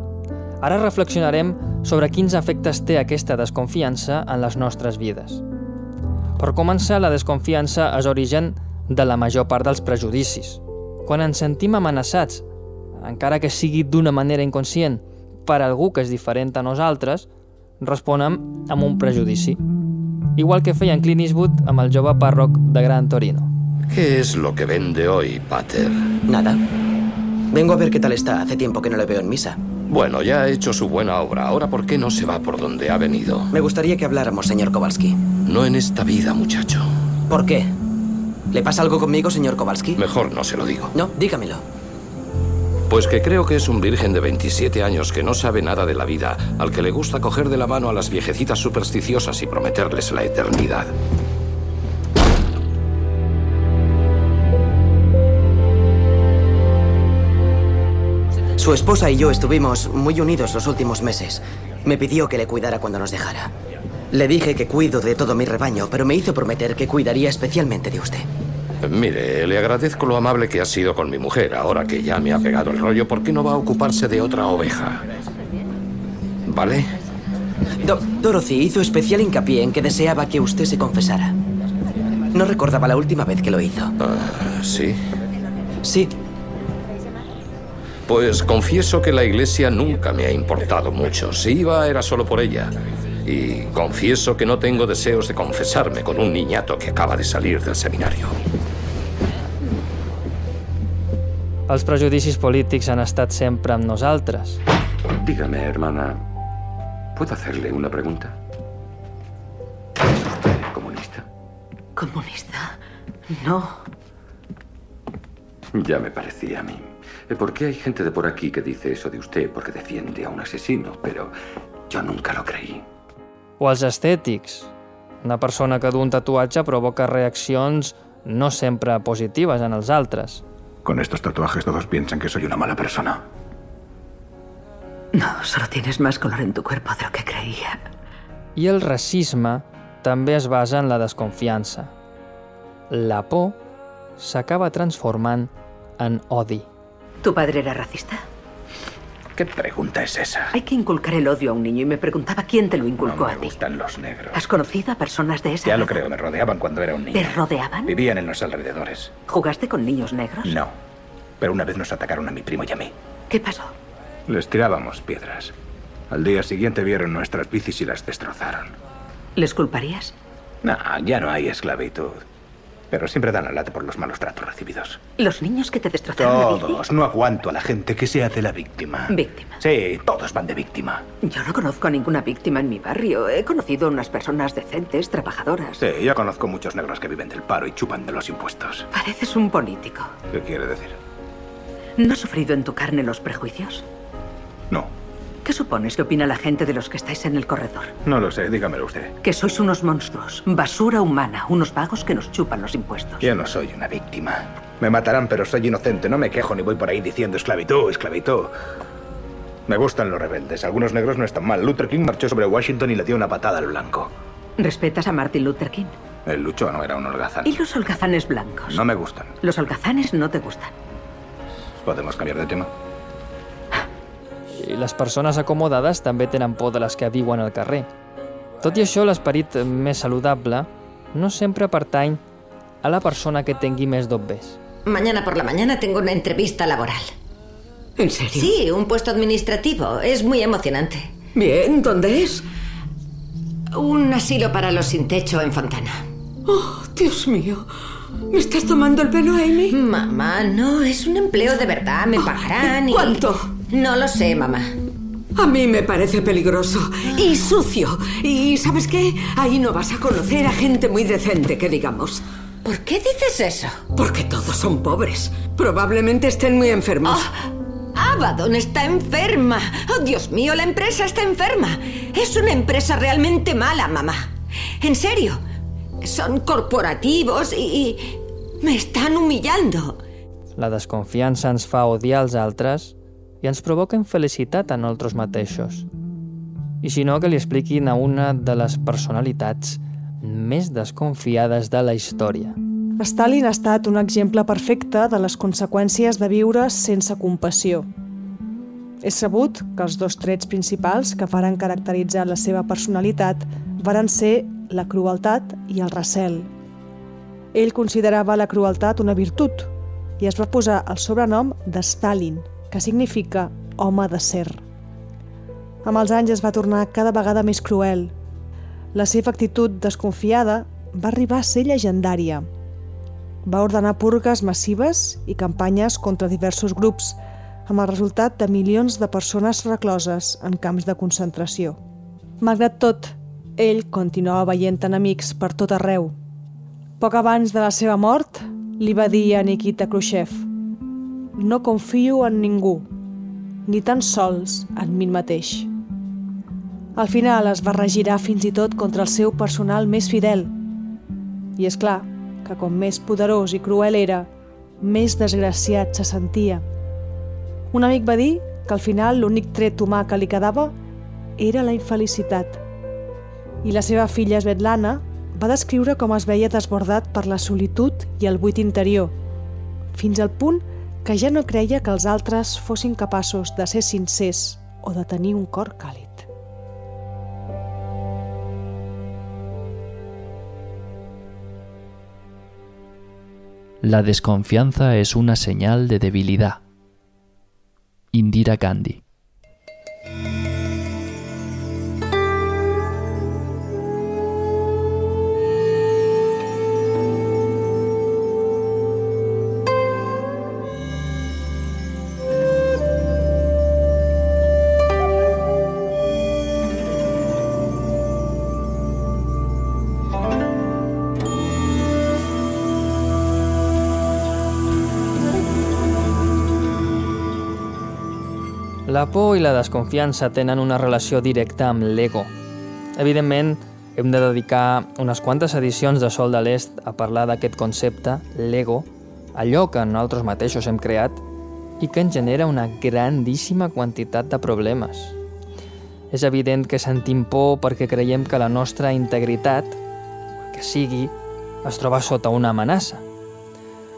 [SPEAKER 2] Ara reflexionarem sobre quins efectes té aquesta desconfiança en les nostres vides. Per començar, la desconfiança és origen de la major part dels prejudicis. Quan ens sentim amenaçats, encara que sigui d'una manera inconscient, per algú que és diferent a nosaltres, responem amb un prejudici. igual que feia en Clint Eastwood amb el jove pàrroc de Gran Torino.
[SPEAKER 39] ¿Qué es lo que vende hoy, Pater?
[SPEAKER 34] Nada. Vengo a ver qué tal está. Hace tiempo que no le veo en misa.
[SPEAKER 39] Bueno, ya ha hecho su buena obra. Ahora, ¿por qué no se va por donde ha venido?
[SPEAKER 34] Me gustaría que habláramos, señor Kowalski.
[SPEAKER 39] No en esta vida, muchacho.
[SPEAKER 34] ¿Por qué? ¿Le pasa algo conmigo, señor Kowalski?
[SPEAKER 39] Mejor no se lo digo.
[SPEAKER 34] No, dígamelo.
[SPEAKER 39] Pues que creo que es un virgen de 27 años que no sabe nada de la vida, al que le gusta coger de la mano a las viejecitas supersticiosas y prometerles la eternidad.
[SPEAKER 34] Su esposa y yo estuvimos muy unidos los últimos meses. Me pidió que le cuidara cuando nos dejara. Le dije que cuido de todo mi rebaño, pero me hizo prometer que cuidaría especialmente de usted.
[SPEAKER 39] Mire, le agradezco lo amable que ha sido con mi mujer. Ahora que ya me ha pegado el rollo, ¿por qué no va a ocuparse de otra oveja? ¿Vale?
[SPEAKER 34] Dorothy hizo especial hincapié en que deseaba que usted se confesara. No recordaba la última vez que lo hizo.
[SPEAKER 39] Ah, ¿Sí?
[SPEAKER 34] Sí,
[SPEAKER 39] pues confieso que la iglesia nunca me ha importado mucho. Si iba era solo por ella. Y confieso que no tengo deseos de confesarme con un niñato que acaba de salir del seminario.
[SPEAKER 2] Els prejudicis polítics han estat sempre amb nosaltres.
[SPEAKER 40] Dígame, hermana, ¿puedo hacerle una pregunta? ¿Es usted comunista?
[SPEAKER 41] ¿Comunista? No.
[SPEAKER 40] Ya me parecía a mí. Porque hay gente de por aquí que dice eso de usted porque defiende a un asesino, pero yo nunca lo creí.
[SPEAKER 2] O els estètics. Una persona que du un tatuatge provoca reaccions no sempre positives en els altres.
[SPEAKER 40] Con estos tatuajes todos piensan que soy una mala persona.
[SPEAKER 41] No, solo tienes más color en tu cuerpo de lo que creía.
[SPEAKER 2] I el racisme també es basa en la desconfiança. La por s'acaba transformant en odi.
[SPEAKER 41] ¿Tu padre era racista?
[SPEAKER 40] ¿Qué pregunta es esa?
[SPEAKER 41] Hay que inculcar el odio a un niño y me preguntaba quién te lo inculcó
[SPEAKER 40] no me
[SPEAKER 41] a ti.
[SPEAKER 40] gustan los negros.
[SPEAKER 41] ¿Has conocido a personas de esa
[SPEAKER 40] Ya lo creo, me rodeaban cuando era un niño.
[SPEAKER 41] ¿Te rodeaban?
[SPEAKER 40] Vivían en los alrededores.
[SPEAKER 41] ¿Jugaste con niños negros?
[SPEAKER 40] No. Pero una vez nos atacaron a mi primo y a mí.
[SPEAKER 41] ¿Qué pasó?
[SPEAKER 40] Les tirábamos piedras. Al día siguiente vieron nuestras bicis y las destrozaron.
[SPEAKER 41] ¿Les culparías?
[SPEAKER 40] No, ya no hay esclavitud. Pero siempre dan la lata por los malos tratos recibidos.
[SPEAKER 41] ¿Los niños que te destrozaron la bici?
[SPEAKER 40] Todos. No aguanto a la gente que se hace la víctima.
[SPEAKER 41] Víctima.
[SPEAKER 40] Sí, todos van de víctima.
[SPEAKER 41] Yo no conozco a ninguna víctima en mi barrio. He conocido a unas personas decentes, trabajadoras.
[SPEAKER 40] Sí, yo conozco muchos negros que viven del paro y chupan de los impuestos.
[SPEAKER 41] Pareces un político.
[SPEAKER 40] ¿Qué quiere decir?
[SPEAKER 41] ¿No has sufrido en tu carne los prejuicios?
[SPEAKER 40] No.
[SPEAKER 41] ¿Qué supones que opina la gente de los que estáis en el corredor?
[SPEAKER 40] No lo sé, dígamelo usted.
[SPEAKER 41] Que sois unos monstruos, basura humana, unos vagos que nos chupan los impuestos.
[SPEAKER 40] Yo no soy una víctima. Me matarán, pero soy inocente. No me quejo ni voy por ahí diciendo esclavitud, esclavitud. Me gustan los rebeldes. Algunos negros no están mal. Luther King marchó sobre Washington y le dio una patada al blanco.
[SPEAKER 41] ¿Respetas a Martin Luther King?
[SPEAKER 40] Él luchó, no era un holgazán.
[SPEAKER 41] ¿Y los holgazanes blancos?
[SPEAKER 40] No me gustan.
[SPEAKER 41] Los holgazanes no te gustan.
[SPEAKER 40] ¿Podemos cambiar de tema?
[SPEAKER 2] I les persones acomodades també tenen por de les que viuen al carrer. Tot i això, l'esperit més saludable no sempre pertany a la persona que tingui més dobbers.
[SPEAKER 42] Mañana por la mañana tengo una entrevista laboral.
[SPEAKER 41] ¿En serio?
[SPEAKER 42] Sí, un puesto administrativo. Es muy emocionante.
[SPEAKER 41] Bien, ¿dónde es?
[SPEAKER 42] Un asilo para los sin techo en Fontana.
[SPEAKER 41] Oh, Dios mío. ¿Me estás tomando el pelo, Amy?
[SPEAKER 42] Mamá, no, es un empleo de verdad. Me pagarán y...
[SPEAKER 41] ¿Cuánto?
[SPEAKER 42] No lo sé, mamá.
[SPEAKER 41] A mí me parece peligroso y sucio. Y ¿sabes qué? Ahí no vas a conocer a gente muy decente, que digamos.
[SPEAKER 42] ¿Por qué dices eso?
[SPEAKER 41] Porque todos son pobres. Probablemente estén muy enfermos.
[SPEAKER 42] Abaddon está enferma. Oh, Dios mío, la empresa está enferma. Es una empresa realmente mala, mamá. En serio. Son corporativos y, y me están humillando.
[SPEAKER 2] La desconfiança ens fa odiar els altres i ens provoca infelicitat en nosaltres mateixos. I si no, que li expliquin a una de les personalitats més desconfiades de la història.
[SPEAKER 30] Stalin ha estat un exemple perfecte de les conseqüències de viure sense compassió. És sabut que els dos trets principals que varen caracteritzar la seva personalitat varen ser la crueltat i el recel. Ell considerava la crueltat una virtut i es va posar el sobrenom de Stalin, que significa home de ser. Amb els anys es va tornar cada vegada més cruel. La seva actitud desconfiada va arribar a ser llegendària. Va ordenar purgues massives i campanyes contra diversos grups, amb el resultat de milions de persones recloses en camps de concentració. Malgrat tot, ell continuava veient enemics per tot arreu. Poc abans de la seva mort, li va dir a Nikita Khrushchev «No confio en ningú, ni tan sols en mi mateix». Al final es va regirar fins i tot contra el seu personal més fidel. I és clar que com més poderós i cruel era, més desgraciat se sentia. Un amic va dir que al final l'únic tret humà que li quedava era la infelicitat. I la seva filla Svetlana va descriure com es veia desbordat per la solitud i el buit interior, fins al punt que ja no creia que els altres fossin capaços de ser sincers o de tenir un cor càlid.
[SPEAKER 3] La desconfianza es una señal de debilidad. Indira Gandhi
[SPEAKER 2] La por i la desconfiança tenen una relació directa amb l'ego. Evidentment, hem de dedicar unes quantes edicions de Sol de l'Est a parlar d'aquest concepte, l'ego, allò que nosaltres mateixos hem creat i que ens genera una grandíssima quantitat de problemes. És evident que sentim por perquè creiem que la nostra integritat, que sigui, es troba sota una amenaça.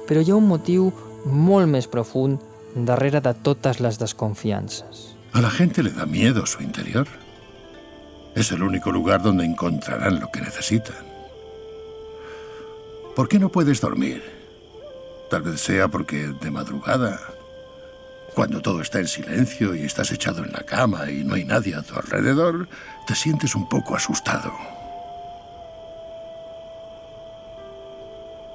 [SPEAKER 2] Però hi ha un motiu molt més profund darrere de totes les desconfianzas.
[SPEAKER 43] A la gente le da miedo su interior. Es el único lugar donde encontrarán lo que necesitan. ¿Por qué no puedes dormir? Tal vez sea porque de madrugada, cuando todo está en silencio y estás echado en la cama y no hay nadie a tu alrededor, te sientes un poco asustado.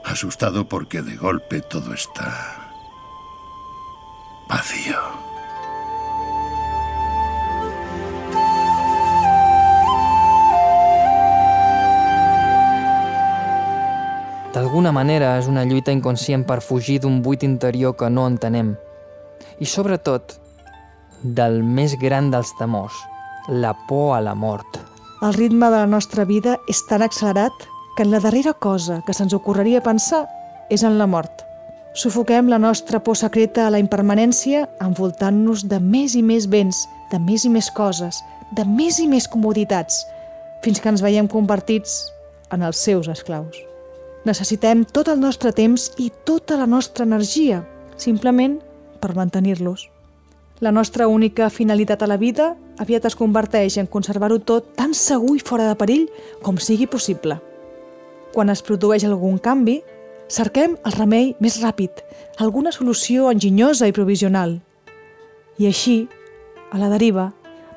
[SPEAKER 43] Asustado porque de golpe todo está
[SPEAKER 2] D'alguna manera és una lluita inconscient per fugir d'un buit interior que no entenem. I sobretot, del més gran dels temors, la por a la mort.
[SPEAKER 30] El ritme de la nostra vida és tan accelerat que en la darrera cosa que se'ns ocorreria pensar és en la mort. Sufoquem la nostra por secreta a la impermanència envoltant-nos de més i més béns, de més i més coses, de més i més comoditats, fins que ens veiem convertits en els seus esclaus. Necessitem tot el nostre temps i tota la nostra energia, simplement per mantenir-los. La nostra única finalitat a la vida aviat es converteix en conservar-ho tot tan segur i fora de perill com sigui possible. Quan es produeix algun canvi, Cerquem el remei més ràpid, alguna solució enginyosa i provisional. I així, a la deriva,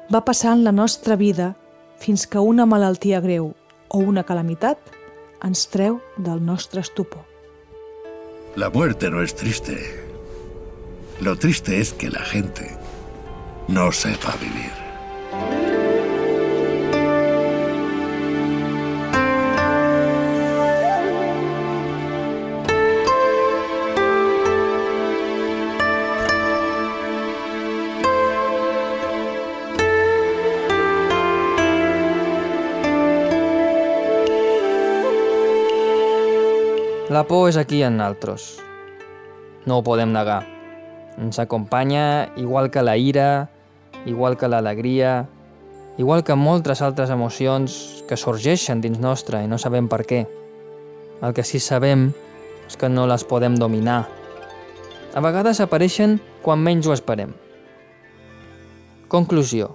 [SPEAKER 30] va passant la nostra vida fins que una malaltia greu o una calamitat ens treu del nostre estupor.
[SPEAKER 43] La muerte no es triste. Lo triste es que la gente no sepa vivir.
[SPEAKER 2] La por és aquí en naltros. No ho podem negar. Ens acompanya igual que la ira, igual que l'alegria, igual que moltes altres emocions que sorgeixen dins nostre i no sabem per què. El que sí sabem és que no les podem dominar. A vegades apareixen quan menys ho esperem. Conclusió.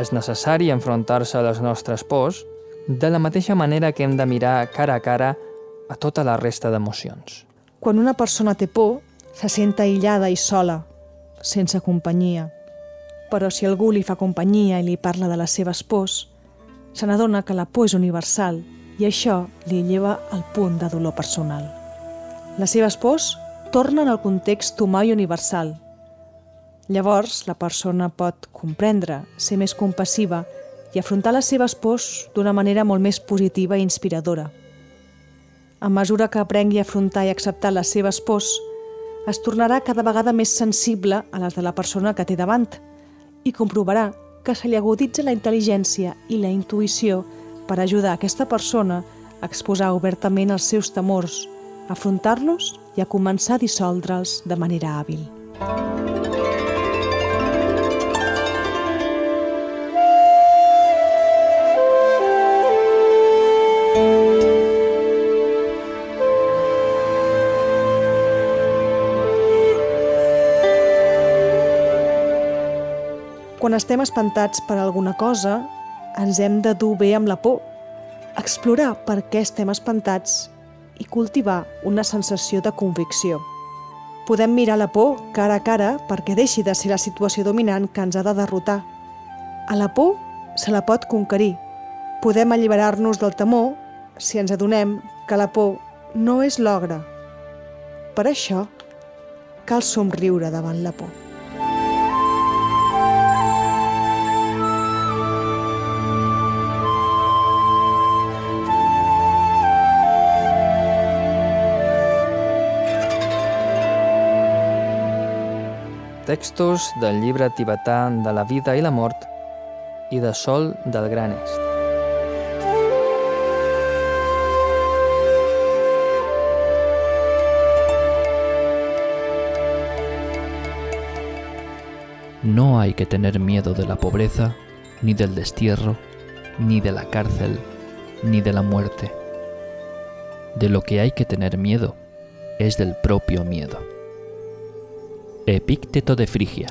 [SPEAKER 2] És necessari enfrontar-se a les nostres pors de la mateixa manera que hem de mirar cara a cara a tota la resta d'emocions.
[SPEAKER 30] Quan una persona té por, se sent aïllada i sola, sense companyia. Però si algú li fa companyia i li parla de les seves pors, se n'adona que la por és universal i això li lleva al punt de dolor personal. Les seves pors tornen al context humà i universal. Llavors, la persona pot comprendre, ser més compassiva i afrontar les seves pors d'una manera molt més positiva i inspiradora. A mesura que aprengui a afrontar i acceptar les seves pors, es tornarà cada vegada més sensible a les de la persona que té davant i comprovarà que se li aguditza la intel·ligència i la intuïció per ajudar aquesta persona a exposar obertament els seus temors, afrontar-los i a començar a dissoldre'ls de manera hàbil. Quan estem espantats per alguna cosa, ens hem de dur bé amb la por, explorar per què estem espantats i cultivar una sensació de convicció. Podem mirar la por cara a cara perquè deixi de ser la situació dominant que ens ha de derrotar. A la por se la pot conquerir. Podem alliberar-nos del temor si ens adonem que la por no és l'ogre. Per això, cal somriure davant la por.
[SPEAKER 2] Textos del llibre tibetà de la vida i la mort i de Sol del Gran Est.
[SPEAKER 3] No hay que tener miedo de la pobreza, ni del destierro, ni de la cárcel, ni de la muerte. De lo que hay que tener miedo es del propio miedo. Epícteto de Frigia.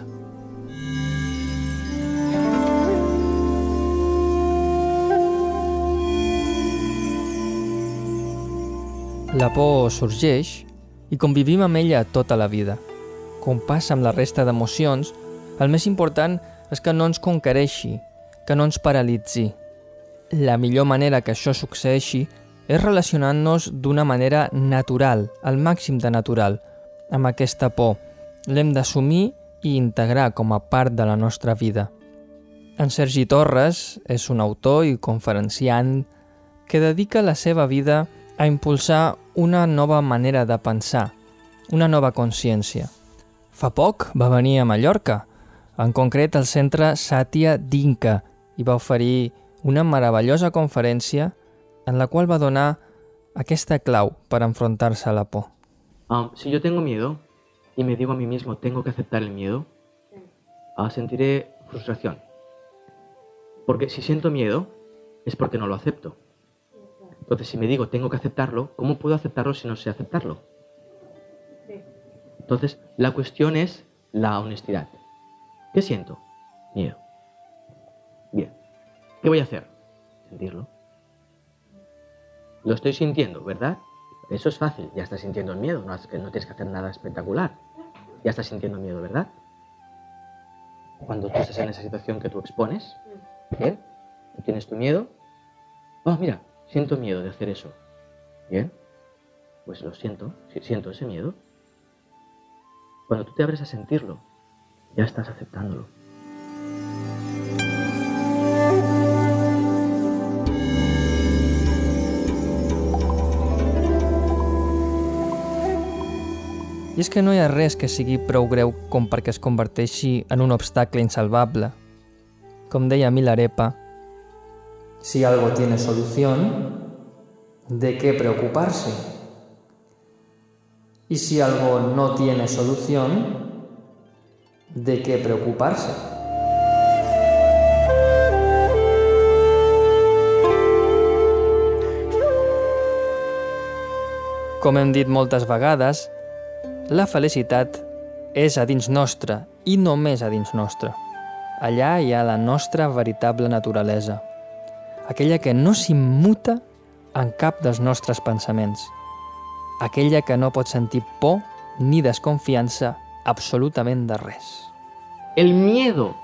[SPEAKER 2] La por sorgeix i convivim amb ella tota la vida. Com passa amb la resta d'emocions, el més important és que no ens conquereixi, que no ens paralitzi. La millor manera que això succeeixi és relacionant-nos d'una manera natural, al màxim de natural, amb aquesta por, l'hem d'assumir i integrar com a part de la nostra vida. En Sergi Torres és un autor i conferenciant que dedica la seva vida a impulsar una nova manera de pensar, una nova consciència. Fa poc va venir a Mallorca, en concret al centre Sàtia d'Inca, i va oferir una meravellosa conferència en la qual va donar aquesta clau per enfrontar-se a la por.
[SPEAKER 44] Um, si yo tengo miedo, y me digo a mí mismo, tengo que aceptar el miedo, ah, sentiré frustración. Porque si siento miedo, es porque no lo acepto. Entonces, si me digo, tengo que aceptarlo, ¿cómo puedo aceptarlo si no sé aceptarlo? Entonces, la cuestión es la honestidad. ¿Qué siento? Miedo. Bien. ¿Qué voy a hacer? Sentirlo. Lo estoy sintiendo, ¿verdad? Eso es fácil, ya estás sintiendo el miedo, no, no tienes que hacer nada espectacular. Ya estás sintiendo miedo, ¿verdad? Cuando tú estás en esa situación que tú expones, ¿bien? Tienes tu miedo. Oh, mira, siento miedo de hacer eso. ¿Bien? Pues lo siento, siento ese miedo. Cuando tú te abres a sentirlo, ya estás aceptándolo.
[SPEAKER 2] I és que no hi ha res que sigui prou greu com perquè es converteixi en un obstacle insalvable. Com deia Milarepa, si algo tiene solución, ¿de qué preocuparse? Y si algo no tiene solución, ¿de qué preocuparse? Com hem dit moltes vegades, la felicitat és a dins nostre i només a dins nostre. Allà hi ha la nostra veritable naturalesa, aquella que no s'immuta en cap dels nostres pensaments, aquella que no pot sentir por ni desconfiança absolutament de res.
[SPEAKER 44] El miedo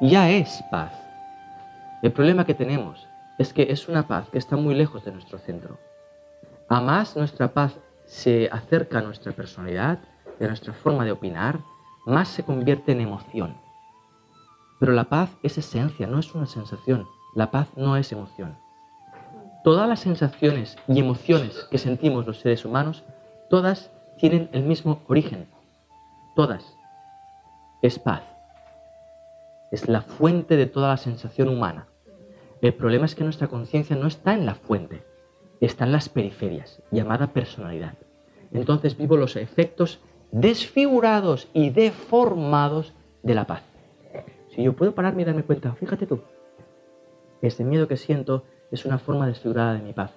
[SPEAKER 44] ya es paz. El problema que tenemos es que es una paz que está muy lejos de nuestro centro. A más nuestra paz se acerca a nuestra personalidad, a nuestra forma de opinar, más se convierte en emoción. Pero la paz es esencia, no es una sensación. La paz no es emoción. Todas las sensaciones y emociones que sentimos los seres humanos, todas tienen el mismo origen. Todas. Es paz. Es la fuente de toda la sensación humana. El problema es que nuestra conciencia no está en la fuente, está en las periferias, llamada personalidad. Entonces vivo los efectos desfigurados y deformados de la paz. Si yo puedo pararme y darme cuenta, fíjate tú, ese miedo que siento es una forma desfigurada de mi paz.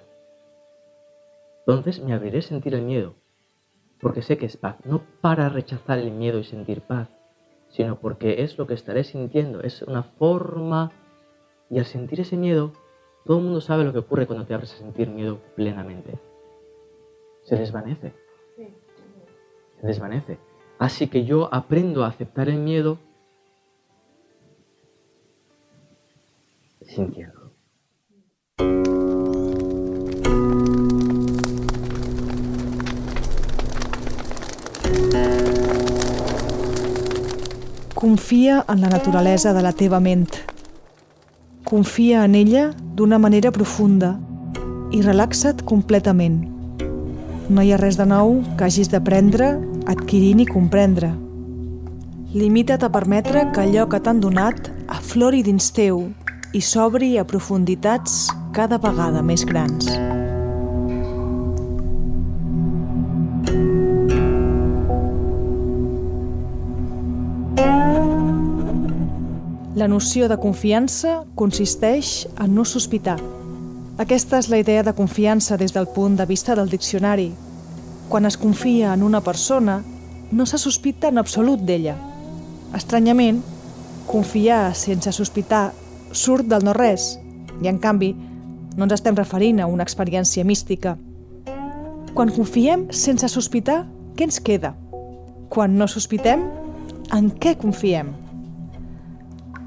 [SPEAKER 44] Entonces me abriré a sentir el miedo, porque sé que es paz, no para rechazar el miedo y sentir paz, sino porque es lo que estaré sintiendo, es una forma, y al sentir ese miedo, todo el mundo sabe lo que ocurre cuando te abres a sentir miedo plenamente. Se desvanece. Se desvanece. Así que yo aprendo a aceptar el miedo sintiendo.
[SPEAKER 30] Confia en la naturalesa de la teva ment. Confia en ella d'una manera profunda i relaxa't completament. No hi ha res de nou que hagis d'aprendre, adquirir ni comprendre. Limita't a permetre que allò que t'han donat aflori dins teu i s'obri a profunditats cada vegada més grans. La noció de confiança consisteix en no sospitar. Aquesta és la idea de confiança des del punt de vista del diccionari. Quan es confia en una persona, no se sospita en absolut d'ella. Estranyament, confiar sense sospitar surt del no-res, i en canvi no ens estem referint a una experiència mística. Quan confiem sense sospitar, què ens queda? Quan no sospitem, en què confiem?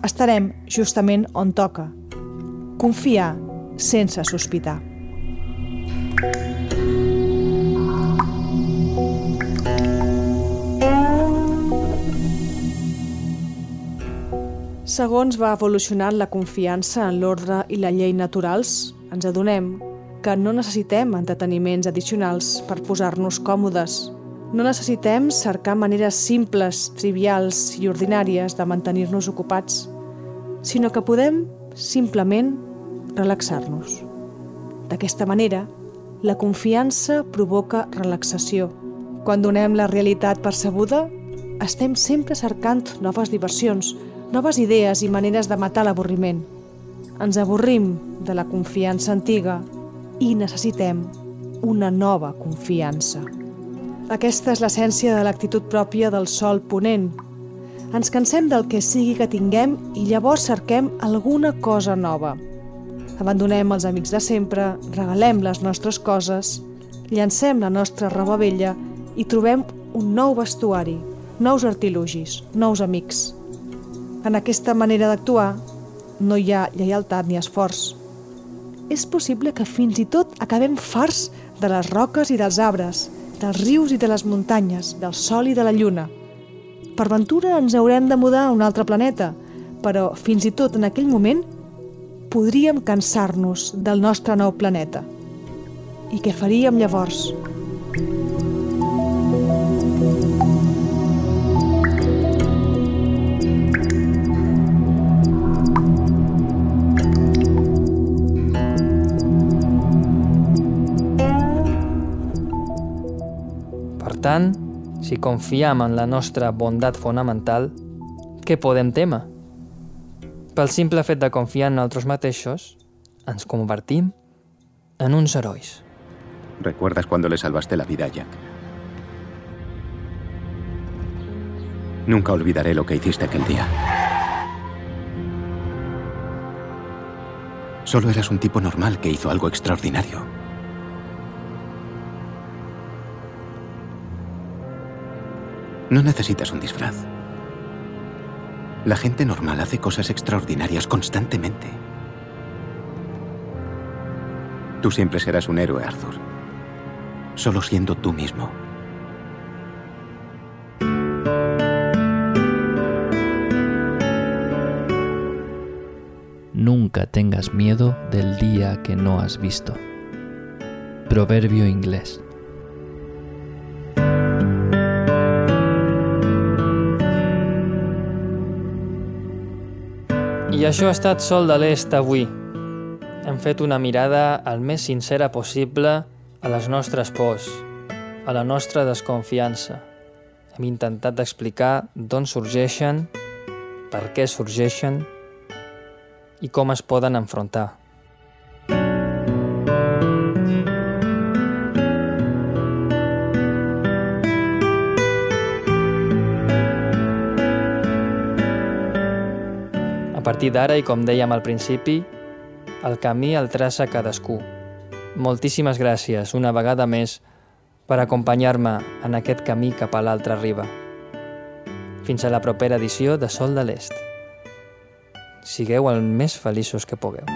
[SPEAKER 30] estarem justament on toca. Confiar sense sospitar. Segons va evolucionant la confiança en l'ordre i la llei naturals, ens adonem que no necessitem entreteniments addicionals per posar-nos còmodes. No necessitem cercar maneres simples, trivials i ordinàries de mantenir-nos ocupats sinó que podem simplement relaxar-nos. D'aquesta manera, la confiança provoca relaxació. Quan donem la realitat percebuda, estem sempre cercant noves diversions, noves idees i maneres de matar l'avorriment. Ens avorrim de la confiança antiga i necessitem una nova confiança. Aquesta és l'essència de l'actitud pròpia del sol ponent, ens cansem del que sigui que tinguem i llavors cerquem alguna cosa nova. Abandonem els amics de sempre, regalem les nostres coses, llancem la nostra roba vella i trobem un nou vestuari, nous artilugis, nous amics. En aquesta manera d'actuar no hi ha lleialtat ni esforç. És possible que fins i tot acabem farts de les roques i dels arbres, dels rius i de les muntanyes, del sol i de la lluna – per ventura ens haurem de mudar a un altre planeta, però fins i tot en aquell moment podríem cansar-nos del nostre nou planeta. I què faríem llavors?
[SPEAKER 2] Per tant, si confiam en la nostra bondat fonamental, què podem temer? Pel simple fet de confiar en nosaltres mateixos, ens convertim en uns herois.
[SPEAKER 45] ¿Recuerdas cuando le salvaste la vida a Jack? Nunca olvidaré lo que hiciste aquel día. Solo eras un tipo normal que hizo algo extraordinario. No necesitas un disfraz. La gente normal hace cosas extraordinarias constantemente.
[SPEAKER 43] Tú siempre serás un héroe, Arthur. Solo siendo tú mismo.
[SPEAKER 36] Nunca tengas miedo del día que no has visto. Proverbio inglés.
[SPEAKER 2] I això ha estat Sol de l'Est avui. Hem fet una mirada al més sincera possible a les nostres pors, a la nostra desconfiança. Hem intentat d'explicar d'on sorgeixen, per què sorgeixen i com es poden enfrontar. Partir d'ara, i com dèiem al principi, el camí el traça cadascú. Moltíssimes gràcies, una vegada més, per acompanyar-me en aquest camí cap a l'altra riba. Fins a la propera edició de Sol de l'Est. Sigueu el més feliços que pugueu.